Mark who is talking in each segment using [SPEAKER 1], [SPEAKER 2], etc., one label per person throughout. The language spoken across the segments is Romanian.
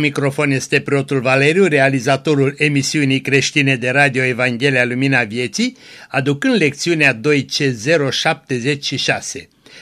[SPEAKER 1] La microfon este preotul Valeriu, realizatorul emisiunii creștine de Radio Evanghelia Lumina Vieții, aducând lecțiunea 2C076.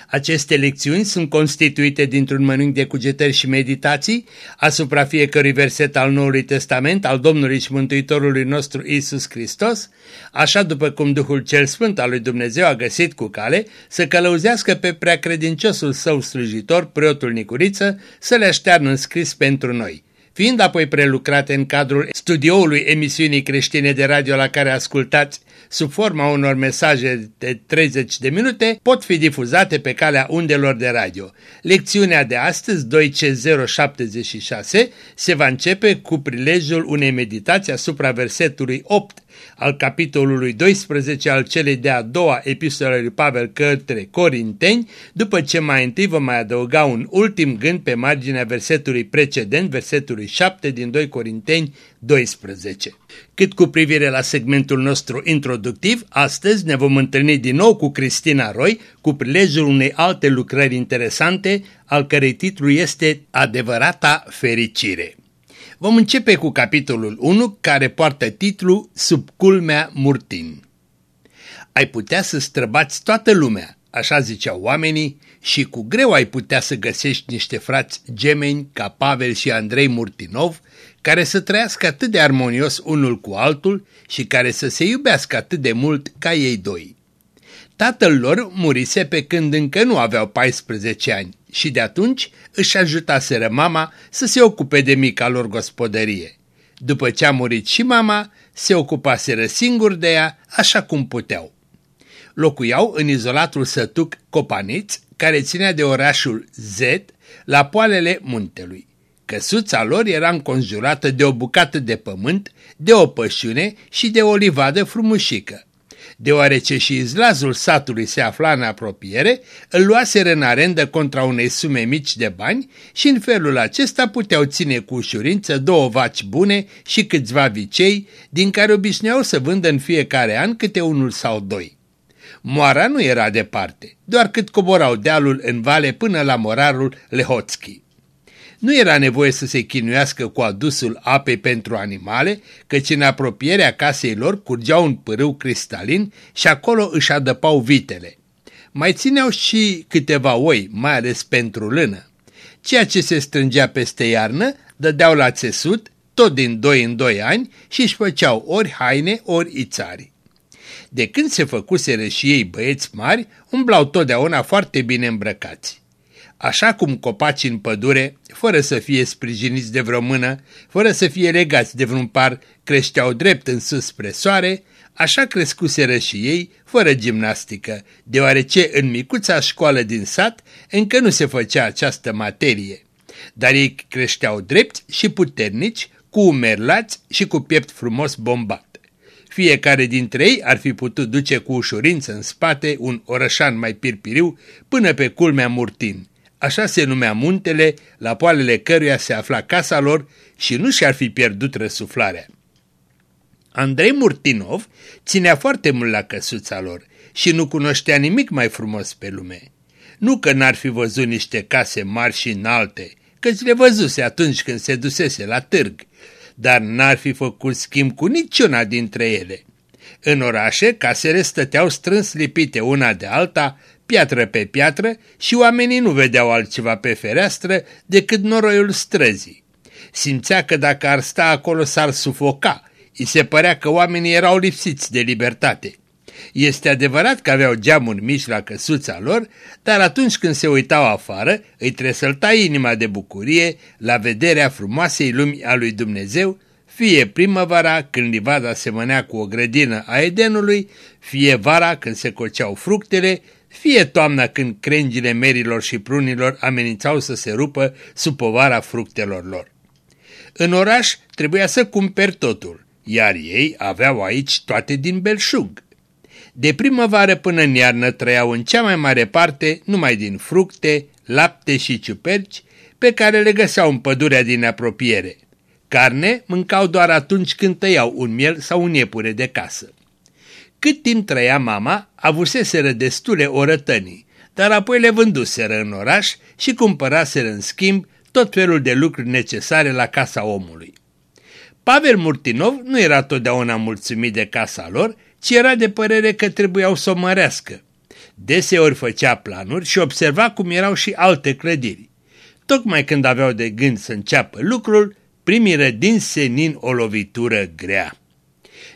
[SPEAKER 1] Aceste lecțiuni sunt constituite dintr-un mănânc de cugetări și meditații asupra fiecărui verset al Noului Testament al Domnului și Mântuitorului nostru Isus Hristos, așa după cum Duhul cel Sfânt al lui Dumnezeu a găsit cu cale să călăuzească pe preacredinciosul său slujitor, preotul Nicuriță, să le aștearnă scris pentru noi fiind apoi prelucrate în cadrul studioului emisiunii creștine de radio la care ascultați sub forma unor mesaje de 30 de minute, pot fi difuzate pe calea undelor de radio. Lecțiunea de astăzi, 2C076, se va începe cu prilejul unei meditații asupra versetului 8 al capitolului 12 al celei de-a doua epistole lui Pavel către Corinteni, după ce mai întâi vom mai adăuga un ultim gând pe marginea versetului precedent, versetului 7 din 2 Corinteni 12. Cât cu privire la segmentul nostru introductiv, astăzi ne vom întâlni din nou cu Cristina Roy cu prilejul unei alte lucrări interesante, al cărei titlu este Adevărata fericire. Vom începe cu capitolul 1, care poartă titlul Sub culmea murtin. Ai putea să străbați toată lumea, așa ziceau oamenii, și cu greu ai putea să găsești niște frați gemeni ca Pavel și Andrei Murtinov, care să trăiască atât de armonios unul cu altul și care să se iubească atât de mult ca ei doi. Tatăl lor murise pe când încă nu aveau 14 ani și de atunci își ajutaseră mama să se ocupe de mica lor gospodărie. După ce a murit și mama, se ocupaseră singur de ea așa cum puteau. Locuiau în izolatul sătuc Copaniț, care ținea de orașul Z, la poalele muntelui. Căsuța lor era înconjurată de o bucată de pământ, de o pășune și de o livadă frumușică deoarece și izlazul satului se afla în apropiere, îl luaseră în arendă contra unei sume mici de bani și în felul acesta puteau ține cu ușurință două vaci bune și câțiva vicei, din care obișnuiau să vândă în fiecare an câte unul sau doi. Moara nu era departe, doar cât coborau dealul în vale până la morarul Lehoțchi. Nu era nevoie să se chinuiască cu adusul apei pentru animale, căci în apropierea casei lor curgea un pârâu cristalin și acolo își adăpau vitele. Mai țineau și câteva oi, mai ales pentru lână. Ceea ce se strângea peste iarnă dădeau la țesut, tot din doi în doi ani, și își făceau ori haine, ori ițari. De când se făcuseră și ei băieți mari, umblau totdeauna foarte bine îmbrăcați. Așa cum copacii în pădure, fără să fie sprijiniți de vreo mână, fără să fie legați de vreun par, creșteau drept în sus spre soare, așa crescuseră și ei, fără gimnastică, deoarece în micuța școală din sat încă nu se făcea această materie. Dar ei creșteau drept și puternici, cu umeri lați și cu piept frumos bombat. Fiecare dintre ei ar fi putut duce cu ușurință în spate un orășan mai pirpiriu până pe culmea murtin, Așa se numea muntele, la poalele căruia se afla casa lor și nu și-ar fi pierdut răsuflarea. Andrei Murtinov ținea foarte mult la căsuța lor și nu cunoștea nimic mai frumos pe lume. Nu că n-ar fi văzut niște case mari și înalte, căci le văzuse atunci când se dusese la târg, dar n-ar fi făcut schimb cu niciuna dintre ele. În orașe, casele stăteau strâns lipite una de alta, piatră pe piatră și oamenii nu vedeau altceva pe fereastră decât noroiul străzii. Simțea că dacă ar sta acolo s-ar sufoca, îi se părea că oamenii erau lipsiți de libertate. Este adevărat că aveau geamuri mici la căsuța lor, dar atunci când se uitau afară, îi tresălta inima de bucurie la vederea frumoasei lumi a lui Dumnezeu, fie primăvara când livada semănea cu o grădină a Edenului, fie vara când se coceau fructele, fie toamna când crengile merilor și prunilor amenințau să se rupă sub povara fructelor lor. În oraș trebuia să cumperi totul, iar ei aveau aici toate din belșug. De primăvară până în iarnă trăiau în cea mai mare parte numai din fructe, lapte și ciuperci pe care le găseau în pădurea din apropiere. Carne mâncau doar atunci când tăiau un miel sau un iepure de casă. Cât timp trăia mama, avuseseră destule orătănii, dar apoi le vânduseră în oraș și cumpăraseră în schimb tot felul de lucruri necesare la casa omului. Pavel Murtinov nu era totdeauna mulțumit de casa lor, ci era de părere că trebuiau să o mărească. Deseori făcea planuri și observa cum erau și alte clădiri. Tocmai când aveau de gând să înceapă lucrul, primii rădin senin o lovitură grea.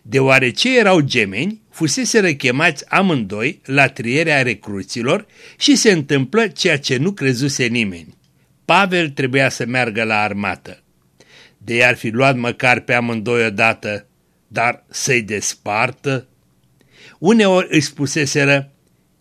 [SPEAKER 1] Deoarece erau gemeni, fusese chemați amândoi la trierea recruților și se întâmplă ceea ce nu crezuse nimeni. Pavel trebuia să meargă la armată. De i-ar fi luat măcar pe amândoi odată, dar să-i despartă? Uneori îi spuseseră,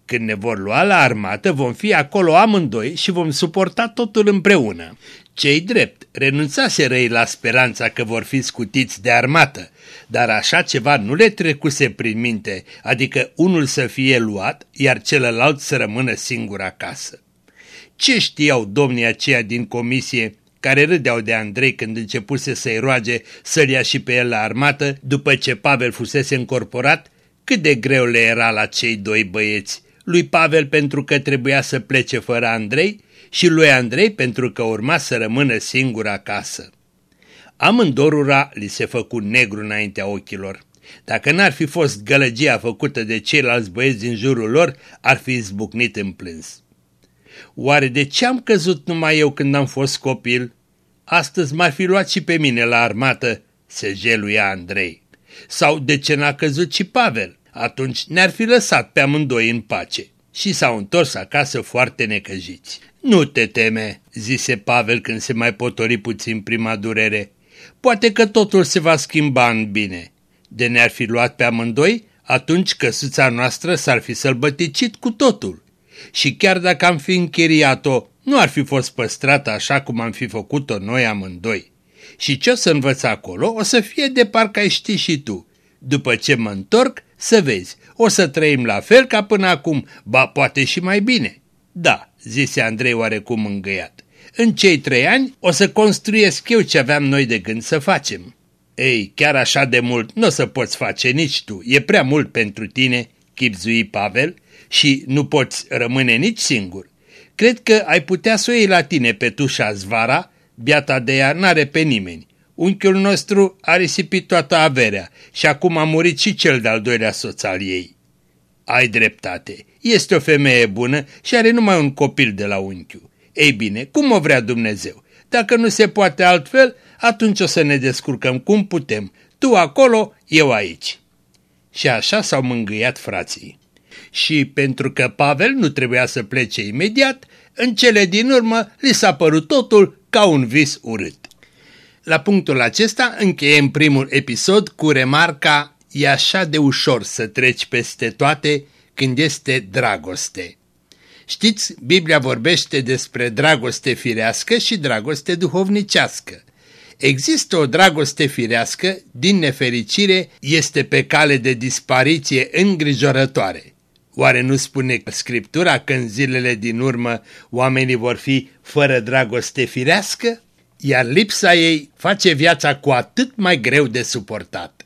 [SPEAKER 1] când ne vor lua la armată, vom fi acolo amândoi și vom suporta totul împreună. Cei drept, renunțase răi la speranța că vor fi scutiți de armată, dar așa ceva nu le trecuse prin minte, adică unul să fie luat, iar celălalt să rămână singur acasă. Ce știau domnii aceia din comisie care râdeau de Andrei când începuse să-i roage să-l ia și pe el la armată după ce Pavel fusese încorporat, cât de greu le era la cei doi băieți, lui Pavel pentru că trebuia să plece fără Andrei și lui Andrei pentru că urma să rămână singur acasă. Amândorura li se făcu negru înaintea ochilor. Dacă n-ar fi fost gălăgia făcută de ceilalți băieți din jurul lor, ar fi izbucnit în plâns. Oare de ce am căzut numai eu când am fost copil? Astăzi m-ar fi luat și pe mine la armată, se jeluia Andrei. Sau de ce n-a căzut și Pavel? Atunci ne-ar fi lăsat pe amândoi în pace. Și s-au întors acasă foarte necăjiți. Nu te teme, zise Pavel când se mai potori puțin prima durere. Poate că totul se va schimba în bine. De ne-ar fi luat pe amândoi, atunci căsuța noastră s-ar fi sălbăticit cu totul. Și chiar dacă am fi închiriat-o, nu ar fi fost păstrată așa cum am fi făcut-o noi amândoi. Și ce o să învăț acolo o să fie de parcă ai ști și tu. După ce mă întorc, să vezi, o să trăim la fel ca până acum, ba poate și mai bine. Da, zise Andrei oarecum îngăiat. În cei trei ani o să construiesc eu ce aveam noi de gând să facem. Ei, chiar așa de mult nu o să poți face nici tu, e prea mult pentru tine, chipzui Pavel, și nu poți rămâne nici singur. Cred că ai putea să o iei la tine pe tușa Zvara, biata de ea n-are pe nimeni. Unchiul nostru a risipit toată averea și acum a murit și cel de-al doilea soț al ei. Ai dreptate, este o femeie bună și are numai un copil de la unchiul. Ei bine, cum o vrea Dumnezeu? Dacă nu se poate altfel, atunci o să ne descurcăm cum putem. Tu acolo, eu aici. Și așa s-au mângâiat frații. Și pentru că Pavel nu trebuia să plece imediat, în cele din urmă li s-a părut totul ca un vis urât. La punctul acesta încheiem primul episod cu remarca E așa de ușor să treci peste toate când este dragoste. Știți, Biblia vorbește despre dragoste firească și dragoste duhovnicească. Există o dragoste firească, din nefericire, este pe cale de dispariție îngrijorătoare. Oare nu spune Scriptura că în zilele din urmă oamenii vor fi fără dragoste firească? Iar lipsa ei face viața cu atât mai greu de suportat.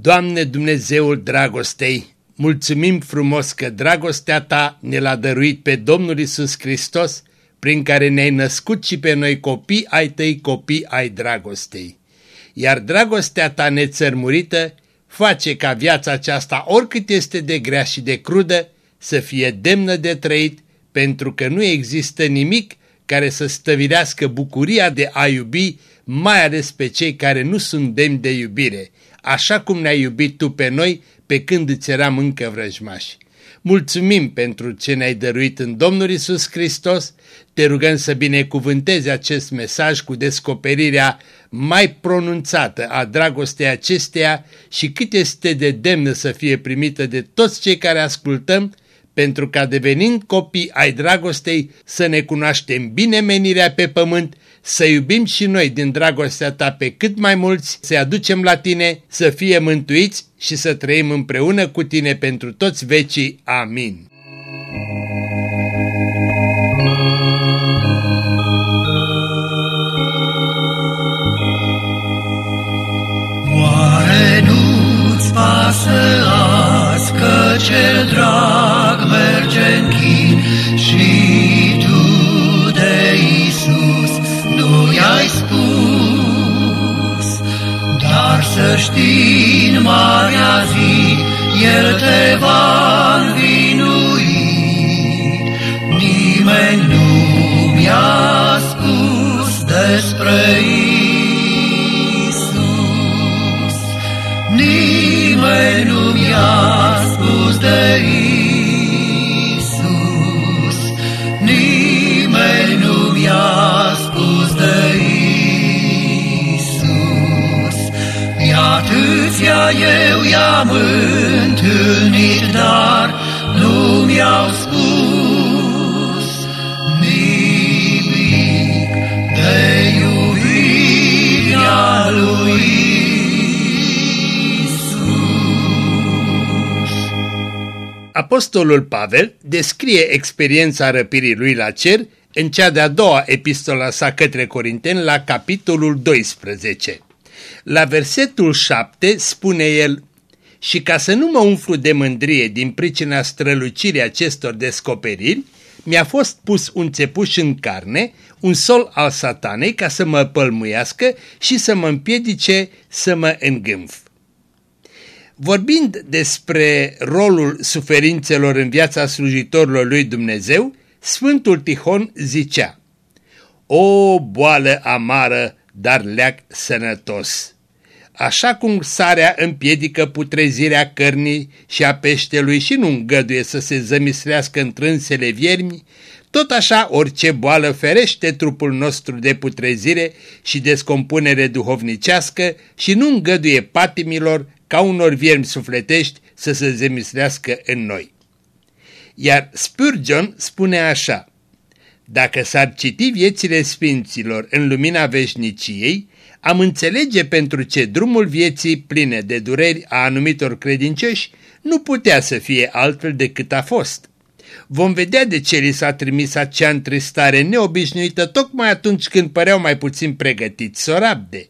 [SPEAKER 1] Doamne Dumnezeul dragostei, mulțumim frumos că dragostea Ta ne l-a dăruit pe Domnul Isus Hristos, prin care ne-ai născut și pe noi copii ai Tăi, copii ai dragostei. Iar dragostea Ta nețărmurită face ca viața aceasta, oricât este de grea și de crudă, să fie demnă de trăit, pentru că nu există nimic care să stăvilească bucuria de a iubi, mai ales pe cei care nu sunt demni de iubire, așa cum ne-ai iubit Tu pe noi pe când îți eram încă vrăjmași. Mulțumim pentru ce ne-ai dăruit în Domnul Isus Hristos, te rugăm să binecuvântezi acest mesaj cu descoperirea mai pronunțată a dragostei acesteia și cât este de demnă să fie primită de toți cei care ascultăm, pentru ca devenind copii ai dragostei să ne cunoaștem bine menirea pe pământ, să iubim și noi din dragostea ta pe cât mai mulți, să-i aducem la tine, să fie mântuiți și să trăim împreună cu tine pentru toți vecii. Amin.
[SPEAKER 2] Știi în marea zi, El te va învinui. Nimeni nu mi-a spus despre Isus. Nimeni nu mi-a eu i-am întâlnit, dar nu mi-au spus nimic de iubirea lui Isus.
[SPEAKER 1] Apostolul Pavel descrie experiența răpirii lui la cer în cea de-a doua epistola sa către Corinteni la capitolul 12. La versetul 7 spune el, Și ca să nu mă umflu de mândrie din pricina strălucirii acestor descoperiri, mi-a fost pus un țepuș în carne, un sol al satanei ca să mă pălmuiască și să mă împiedice să mă îngâmf. Vorbind despre rolul suferințelor în viața slujitorilor lui Dumnezeu, Sfântul Tihon zicea, O boală amară, dar leac sănătos! Așa cum sarea împiedică putrezirea cărnii și a peștelui și nu îngăduie să se zămislească în trânsele viermi, tot așa orice boală ferește trupul nostru de putrezire și descompunere duhovnicească și nu îngăduie patimilor ca unor viermi sufletești să se zemislească în noi. Iar Spurgeon spune așa, Dacă s-ar citi viețile sfinților în lumina veșniciei, am înțelege pentru ce drumul vieții pline de dureri a anumitor credincioși nu putea să fie altfel decât a fost. Vom vedea de ce li s-a trimis acea întristare neobișnuită tocmai atunci când păreau mai puțin pregătiți să o rabde.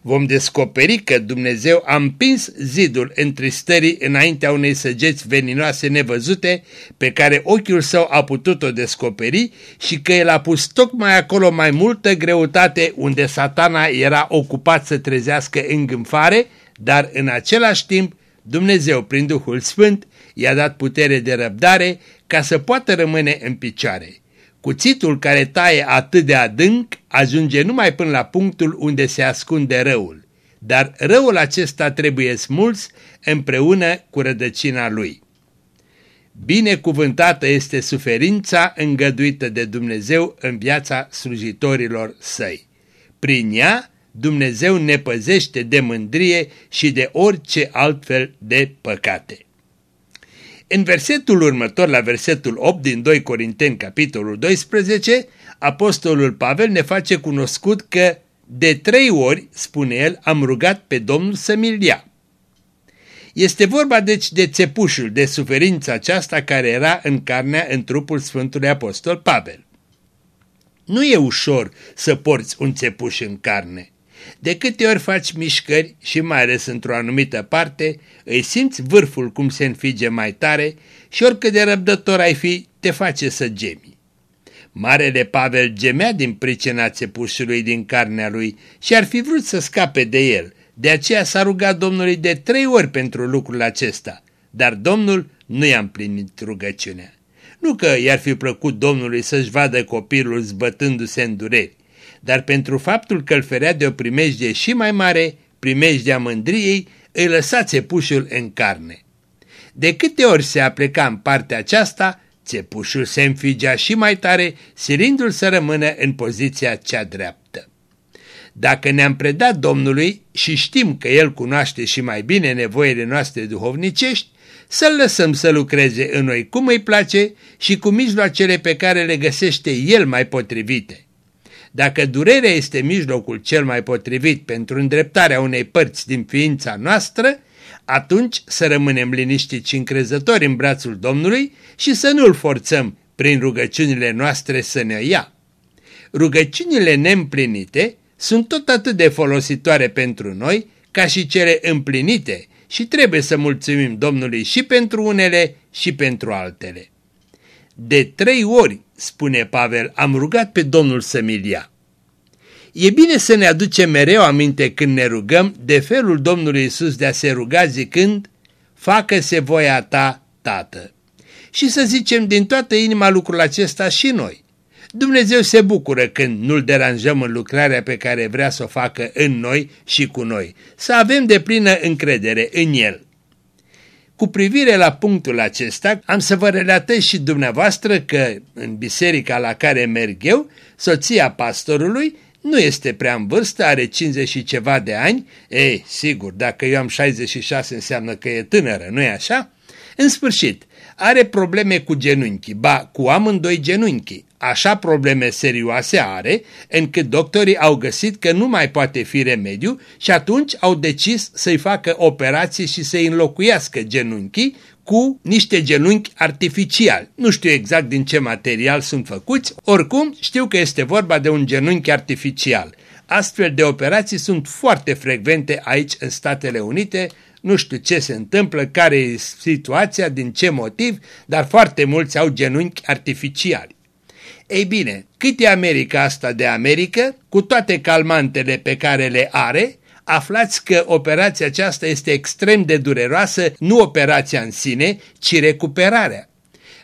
[SPEAKER 1] Vom descoperi că Dumnezeu a împins zidul întristării înaintea unei săgeți veninoase nevăzute pe care ochiul său a putut-o descoperi și că el a pus tocmai acolo mai multă greutate unde satana era ocupat să trezească îngânfare, dar în același timp Dumnezeu prin Duhul Sfânt i-a dat putere de răbdare ca să poată rămâne în picioare. Cuțitul care taie atât de adânc ajunge numai până la punctul unde se ascunde răul, dar răul acesta trebuie smuls împreună cu rădăcina lui. Binecuvântată este suferința îngăduită de Dumnezeu în viața slujitorilor săi. Prin ea, Dumnezeu ne păzește de mândrie și de orice altfel de păcate. În versetul următor, la versetul 8 din 2 Corinteni, capitolul 12, apostolul Pavel ne face cunoscut că de trei ori, spune el, am rugat pe Domnul să mi-l ia. Este vorba deci de țepușul, de suferința aceasta care era în carnea în trupul Sfântului Apostol Pavel. Nu e ușor să porți un țepuș în carne. De câte ori faci mișcări și mai ales într-o anumită parte, îi simți vârful cum se înfige mai tare și oricât de răbdător ai fi, te face să gemi. Marele Pavel gemea din pricina țepușului din carnea lui și ar fi vrut să scape de el, de aceea s-a rugat Domnului de trei ori pentru lucrul acesta, dar Domnul nu i-a împlinit rugăciunea. Nu că i-ar fi plăcut Domnului să-și vadă copilul zbătându-se în dureri, dar pentru faptul că îl ferea de o primejdie și mai mare, primejdea mândriei, îi lăsa țepușul în carne. De câte ori se apleca în partea aceasta, țepușul se înfigea și mai tare, silindu-l să rămână în poziția cea dreaptă. Dacă ne-am predat Domnului și știm că El cunoaște și mai bine nevoile noastre duhovnicești, să-L lăsăm să lucreze în noi cum îi place și cu mijloacele pe care le găsește El mai potrivite. Dacă durerea este mijlocul cel mai potrivit pentru îndreptarea unei părți din ființa noastră, atunci să rămânem liniștiți și încrezători în brațul Domnului și să nu-L forțăm prin rugăciunile noastre să ne ia. Rugăciunile neîmplinite sunt tot atât de folositoare pentru noi ca și cele împlinite și trebuie să mulțumim Domnului și pentru unele și pentru altele. De trei ori, spune Pavel, am rugat pe Domnul să mi ia. E bine să ne aducem mereu aminte când ne rugăm de felul Domnului Isus de a se ruga zicând, facă-se voia ta, Tată. Și să zicem din toată inima lucrul acesta și noi. Dumnezeu se bucură când nu-L deranjăm în lucrarea pe care vrea să o facă în noi și cu noi. Să avem de plină încredere în El. Cu privire la punctul acesta, am să vă relatez și dumneavoastră că în biserica la care merg eu, soția pastorului nu este prea în vârstă, are 50 și ceva de ani. Ei, sigur, dacă eu am 66 înseamnă că e tânără, nu-i așa? În sfârșit, are probleme cu genunchii, ba cu amândoi genunchii. Așa probleme serioase are, încât doctorii au găsit că nu mai poate fi remediu și atunci au decis să-i facă operații și să-i înlocuiască genunchii cu niște genunchi artificiali. Nu știu exact din ce material sunt făcuți, oricum știu că este vorba de un genunchi artificial. Astfel de operații sunt foarte frecvente aici în Statele Unite, nu știu ce se întâmplă, care e situația, din ce motiv, dar foarte mulți au genunchi artificiali. Ei bine, cât e America asta de America, cu toate calmantele pe care le are, aflați că operația aceasta este extrem de dureroasă, nu operația în sine, ci recuperarea.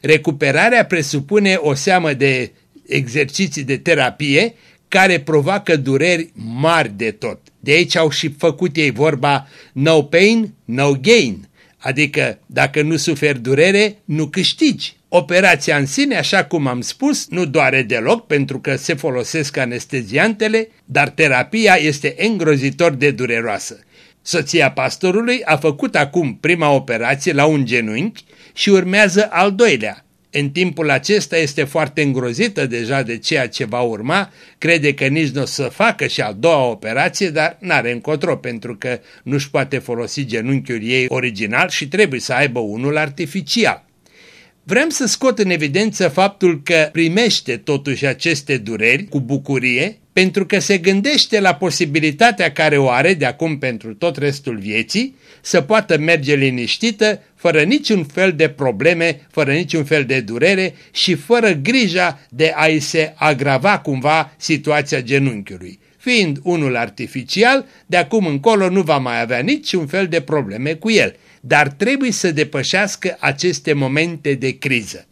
[SPEAKER 1] Recuperarea presupune o seamă de exerciții de terapie care provoacă dureri mari de tot. De aici au și făcut ei vorba no pain, no gain, adică dacă nu suferi durere, nu câștigi. Operația în sine, așa cum am spus, nu doare deloc pentru că se folosesc anesteziantele, dar terapia este îngrozitor de dureroasă. Soția pastorului a făcut acum prima operație la un genunchi și urmează al doilea. În timpul acesta este foarte îngrozită deja de ceea ce va urma, crede că nici nu o să facă și a doua operație, dar n-are încotro pentru că nu-și poate folosi genunchiul ei original și trebuie să aibă unul artificial. Vrem să scot în evidență faptul că primește totuși aceste dureri cu bucurie pentru că se gândește la posibilitatea care o are de acum pentru tot restul vieții să poată merge liniștită, fără niciun fel de probleme, fără niciun fel de durere și fără grija de a-i se agrava cumva situația genunchiului. Fiind unul artificial, de acum încolo nu va mai avea niciun fel de probleme cu el dar trebuie să depășească aceste momente de criză.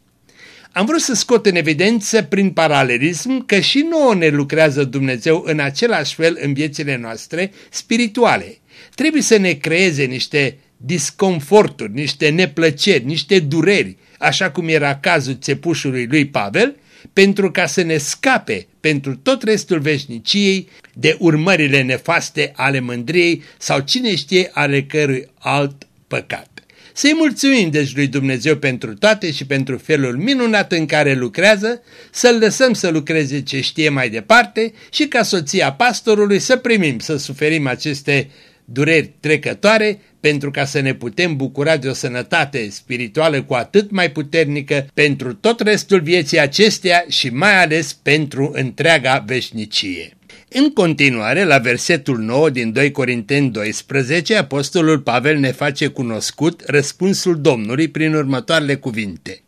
[SPEAKER 1] Am vrut să scot în evidență prin paralelism că și nouă ne lucrează Dumnezeu în același fel în viețile noastre spirituale. Trebuie să ne creeze niște disconforturi, niște neplăceri, niște dureri, așa cum era cazul țepușului lui Pavel, pentru ca să ne scape pentru tot restul veșniciei de urmările nefaste ale mândriei sau cine știe ale cărui alt păcat. Să-i mulțumim deci lui Dumnezeu pentru toate și pentru felul minunat în care lucrează, să-l lăsăm să lucreze ce știe mai departe și ca soția pastorului să primim, să suferim aceste dureri trecătoare pentru ca să ne putem bucura de o sănătate spirituală cu atât mai puternică pentru tot restul vieții acesteia și mai ales pentru întreaga veșnicie. În continuare, la versetul 9 din 2 Corinteni 12, apostolul Pavel ne face cunoscut răspunsul Domnului prin următoarele cuvinte.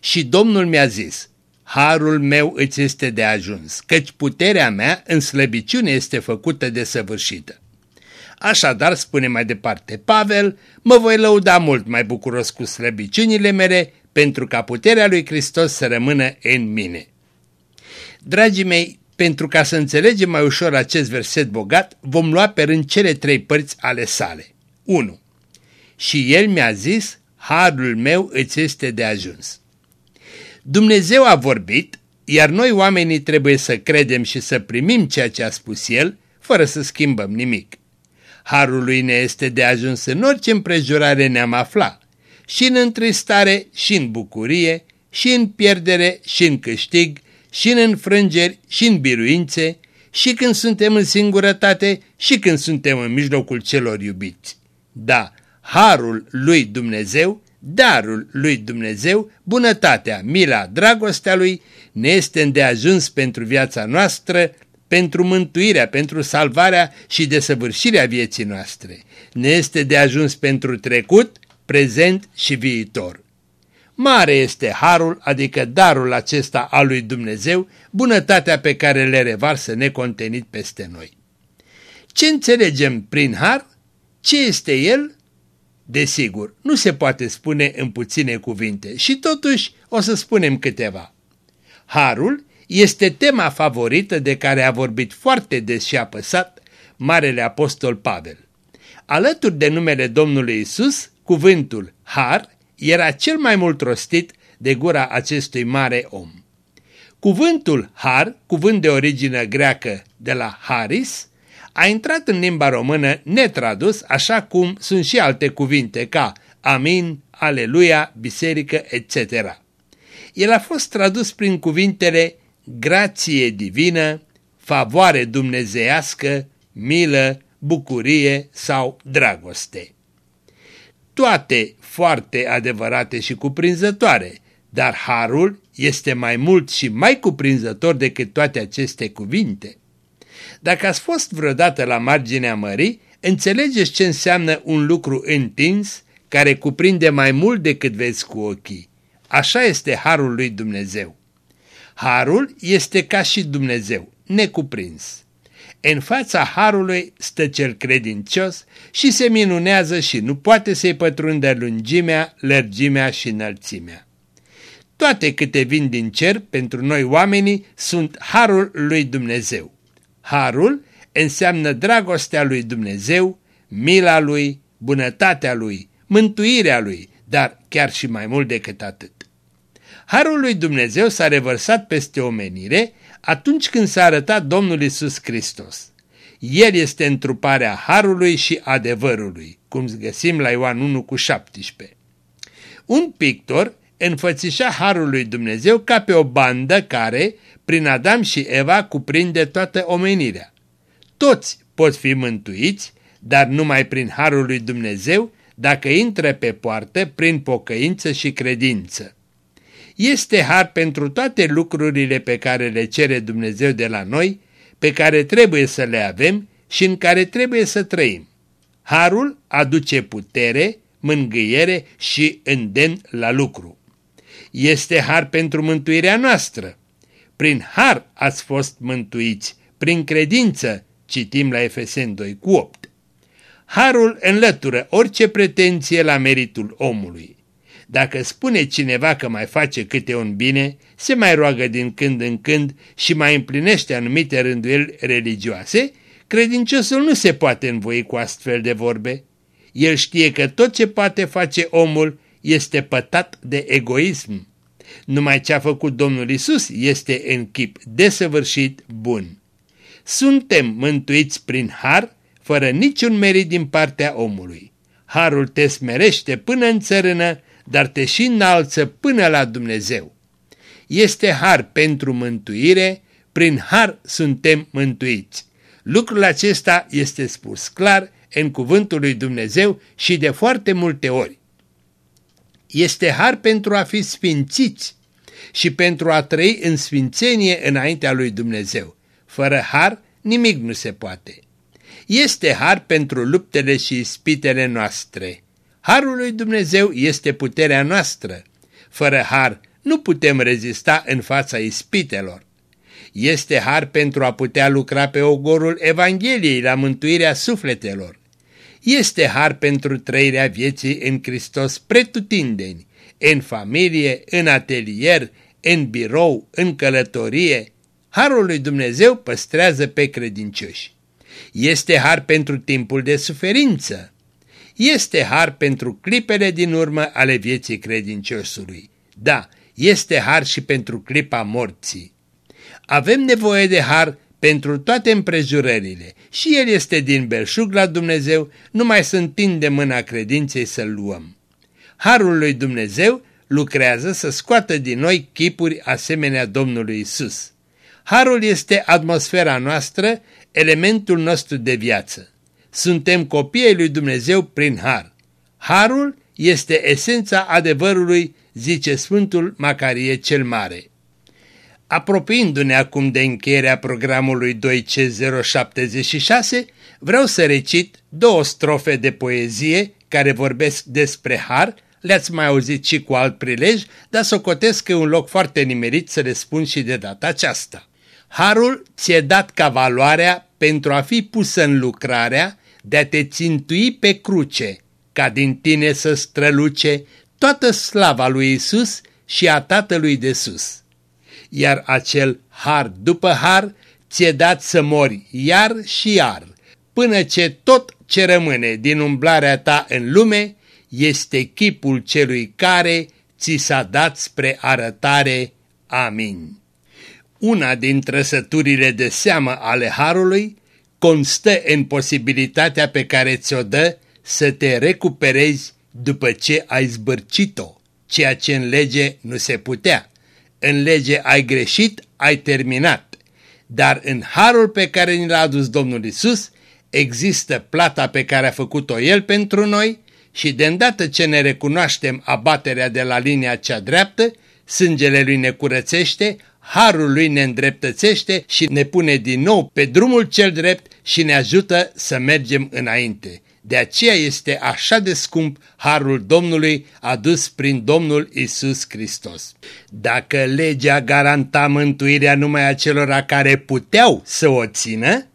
[SPEAKER 1] Și Domnul mi-a zis, Harul meu îți este de ajuns, căci puterea mea în slăbiciune este făcută de săvârșită. Așadar, spune mai departe Pavel, mă voi lăuda mult mai bucuros cu slăbiciunile mele, pentru ca puterea lui Hristos să rămână în mine. Dragii mei, pentru ca să înțelegem mai ușor acest verset bogat, vom lua pe rând cele trei părți ale sale. 1. Și el mi-a zis, harul meu îți este de ajuns. Dumnezeu a vorbit, iar noi oamenii trebuie să credem și să primim ceea ce a spus el, fără să schimbăm nimic. Harul lui ne este de ajuns în orice împrejurare ne-am afla, și în întristare, și în bucurie, și în pierdere, și în câștig, și în înfrângeri și în biruințe, și când suntem în singurătate și când suntem în mijlocul celor iubiți. Da, harul lui Dumnezeu, darul lui Dumnezeu, bunătatea, mila, dragostea lui ne este îndeajuns pentru viața noastră, pentru mântuirea, pentru salvarea și desăvârșirea vieții noastre. Ne este de ajuns pentru trecut, prezent și viitor. Mare este harul, adică darul acesta al lui Dumnezeu, bunătatea pe care le revarsă necontenit peste noi. Ce înțelegem prin har? Ce este el? Desigur, nu se poate spune în puține cuvinte și totuși o să spunem câteva. Harul este tema favorită de care a vorbit foarte des și apăsat Marele Apostol Pavel. Alături de numele Domnului Isus, cuvântul har era cel mai mult rostit de gura acestui mare om. Cuvântul har, cuvânt de origine greacă de la haris, a intrat în limba română netradus, așa cum sunt și alte cuvinte ca amin, aleluia, biserică, etc. El a fost tradus prin cuvintele grație divină, favoare dumnezeiască, milă, bucurie sau dragoste. Toate foarte adevărate și cuprinzătoare, dar harul este mai mult și mai cuprinzător decât toate aceste cuvinte. Dacă ați fost vreodată la marginea mării, înțelegeți ce înseamnă un lucru întins care cuprinde mai mult decât vezi cu ochii. Așa este harul lui Dumnezeu. Harul este ca și Dumnezeu, necuprins. În fața harului stă cel credincios și se minunează și nu poate să-i pătrundă lungimea, lărgimea și înălțimea. Toate câte vin din cer pentru noi oamenii sunt harul lui Dumnezeu. Harul înseamnă dragostea lui Dumnezeu, mila lui, bunătatea lui, mântuirea lui, dar chiar și mai mult decât atât. Harul lui Dumnezeu s-a revărsat peste omenire atunci când s-a arătat Domnul Isus Hristos. El este întruparea Harului și adevărului, cum găsim la Ioan 1 cu 17. Un pictor înfățișa Harul lui Dumnezeu ca pe o bandă care, prin Adam și Eva, cuprinde toată omenirea. Toți pot fi mântuiți, dar numai prin Harul lui Dumnezeu, dacă intră pe poartă prin pocăință și credință. Este har pentru toate lucrurile pe care le cere Dumnezeu de la noi, pe care trebuie să le avem și în care trebuie să trăim. Harul aduce putere, mângâiere și îndemn la lucru. Este har pentru mântuirea noastră. Prin har ați fost mântuiți, prin credință, citim la Efesen 2 cu 8. Harul înlătură orice pretenție la meritul omului. Dacă spune cineva că mai face câte un bine, se mai roagă din când în când și mai împlinește anumite rânduieli religioase, credinciosul nu se poate învoi cu astfel de vorbe. El știe că tot ce poate face omul este pătat de egoism. Numai ce a făcut Domnul Isus este în chip desăvârșit bun. Suntem mântuiți prin har, fără niciun merit din partea omului. Harul te smerește până în țărână dar te și înalță până la Dumnezeu. Este har pentru mântuire, prin har suntem mântuiți. Lucrul acesta este spus clar în cuvântul lui Dumnezeu și de foarte multe ori. Este har pentru a fi sfințiți și pentru a trăi în sfințenie înaintea lui Dumnezeu. Fără har nimic nu se poate. Este har pentru luptele și ispitele noastre. Harul lui Dumnezeu este puterea noastră. Fără har nu putem rezista în fața ispitelor. Este har pentru a putea lucra pe ogorul Evangheliei la mântuirea sufletelor. Este har pentru trăirea vieții în Hristos pretutindeni, în familie, în atelier, în birou, în călătorie. Harul lui Dumnezeu păstrează pe credincioși. Este har pentru timpul de suferință este har pentru clipele din urmă ale vieții credinciosului. Da, este har și pentru clipa morții. Avem nevoie de har pentru toate împrejurările și el este din belșug la Dumnezeu, numai să întinde mâna credinței să-l luăm. Harul lui Dumnezeu lucrează să scoată din noi chipuri asemenea Domnului Isus. Harul este atmosfera noastră, elementul nostru de viață. Suntem copiii lui Dumnezeu prin har. Harul este esența adevărului, zice Sfântul Macarie cel Mare. Apropiindu-ne acum de încheierea programului 2C076, vreau să recit două strofe de poezie care vorbesc despre har, le-ați mai auzit și cu alt prilej, dar socotesc că e un loc foarte nimerit să le spun și de data aceasta. Harul ți-e dat ca valoarea pentru a fi pusă în lucrarea de a te țintui pe cruce, ca din tine să străluce toată slava lui Isus și a Tatălui de sus. Iar acel har după har ți-e dat să mori iar și iar, până ce tot ce rămâne din umblarea ta în lume este chipul celui care ți s-a dat spre arătare. Amin. Una din trăsăturile de seamă ale Harului constă în posibilitatea pe care ți-o dă să te recuperezi după ce ai zbârcit-o, ceea ce în lege nu se putea. În lege ai greșit, ai terminat. Dar în harul pe care ni l-a adus Domnul Isus, există plata pe care a făcut-o El pentru noi și de îndată ce ne recunoaștem abaterea de la linia cea dreaptă, sângele Lui ne curățește, harul Lui ne îndreptățește și ne pune din nou pe drumul cel drept și ne ajută să mergem înainte. De aceea este așa de scump harul Domnului adus prin Domnul Isus Hristos. Dacă legea garanta mântuirea numai acelora care puteau să o țină,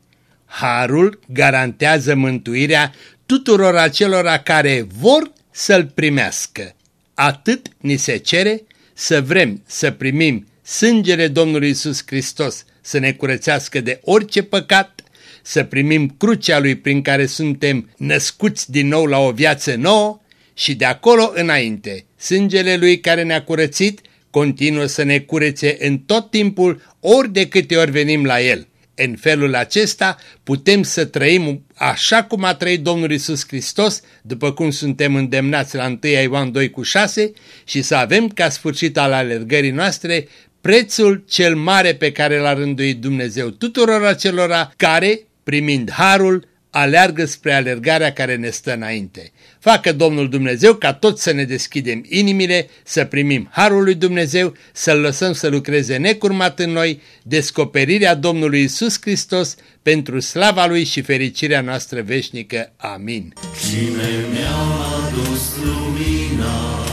[SPEAKER 1] harul garantează mântuirea tuturor acelora care vor să-l primească. Atât ni se cere să vrem să primim sângele Domnului Isus Hristos să ne curățească de orice păcat, să primim crucea Lui prin care suntem născuți din nou la o viață nouă și de acolo înainte, sângele Lui care ne-a curățit continuă să ne curețe în tot timpul ori de câte ori venim la El. În felul acesta putem să trăim așa cum a trăit Domnul Isus Hristos, după cum suntem îndemnați la 1 Ioan 2 cu 6 și să avem ca sfârșit al alergării noastre prețul cel mare pe care l-a rânduit Dumnezeu tuturor acelora care, primind harul, aleargă spre alergarea care ne stă înainte. Facă Domnul Dumnezeu ca toți să ne deschidem inimile, să primim harul lui Dumnezeu, să-L lăsăm să lucreze necurmat în noi, descoperirea Domnului Isus Hristos pentru slava Lui și fericirea noastră veșnică. Amin.
[SPEAKER 2] Cine mi-a adus lumina,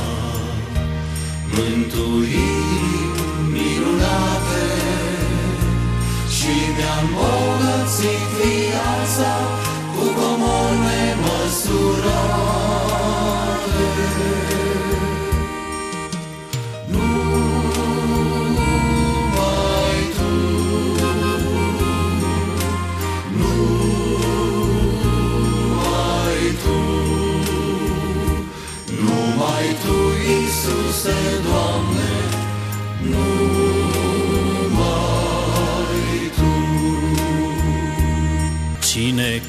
[SPEAKER 2] mântuiri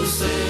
[SPEAKER 3] você.